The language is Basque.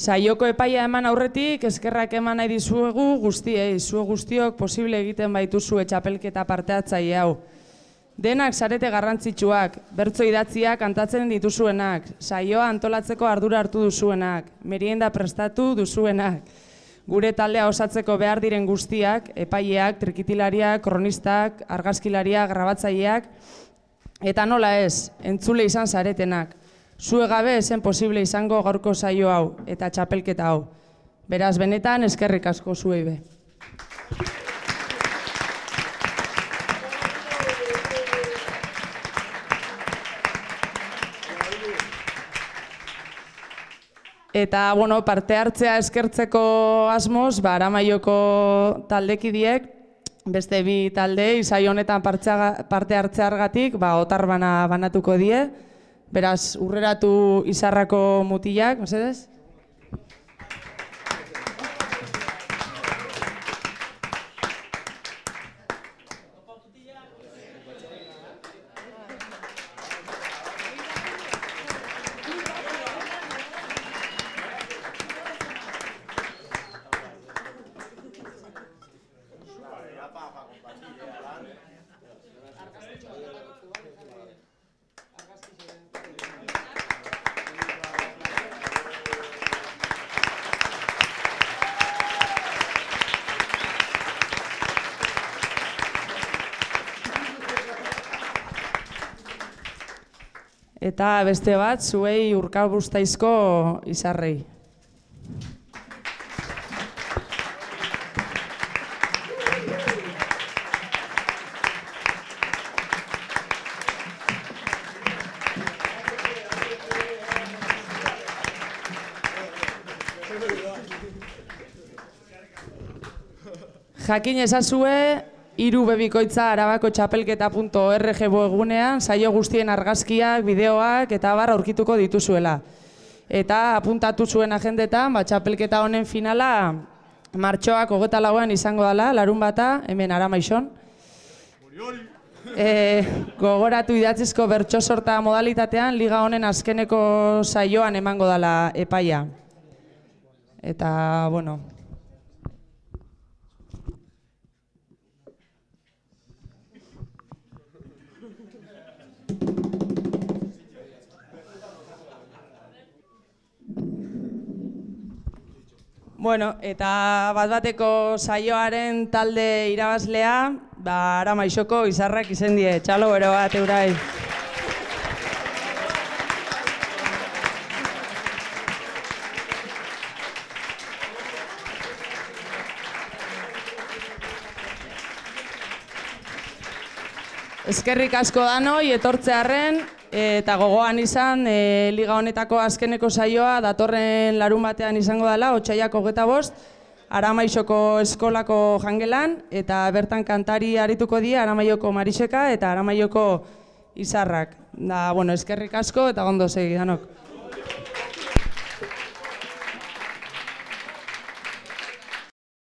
Saioko epaia eman aurretik, eskerrak eman nahi dizuegu guztiei, zuo guztiok posible egiten baituzu txapelketa parte hartzaile hau. Denak sarete garrantzitsuak, bertzo idatziak kantatzen dituzuenak, saioa antolatzeko ardura hartu duzuenak, merienda prestatu duzuenak, gure taldea osatzeko behar diren guztiak, epaileak, trikitilariak, kronistak, argazkilariak, grabatzaileak, eta nola ez, entzule izan zaretenak. Zue gabe esen posible izango gaurko saio hau eta txapelketa hau. Beraz, benetan eskerrik asko zuei be. Eta, bueno, parte hartzea eskertzeko asmoz, ba, aramaioko taldekidiek, beste bi talde, izai honetan parte hartzeargatik, ba, otar bana banatuko die. Beraz, urreratu izarrako mutilak, mesedez? Eta beste bat, zuei urkabuztaizko izarrei. Jakin ezazue, hiru bebikoitza arabako txapelketa.org egunean, saio guztien argazkiak, bideoak eta bar aurkituko dituzuela. Eta apuntatu zuen agendetan, ba, txapelketa honen finala martxoak hogeta lauan izango dela, larun bata, hemen aramaixon. E, gogoratu idatzizko bertso sorta modalitatean, liga honen azkeneko saioan emango dela epaia. Eta, bueno, Bueno, eta bat bateko saioaren talde irabazlea, ba, ara maixoko izarrak izen die, txalo bero bat eurai. Eskerrik asko danoi, etortzearren, eta gogoan izan, e, liga honetako azkeneko saioa datorren larun batean izango dela, otxaiak hogeta bost, Aramaixoko eskolako jangelan, eta bertan kantari arituko die Aramaioko Mariseka eta Aramaioko Izarrak. Da, bueno, eskerrik asko eta gondo segi danok.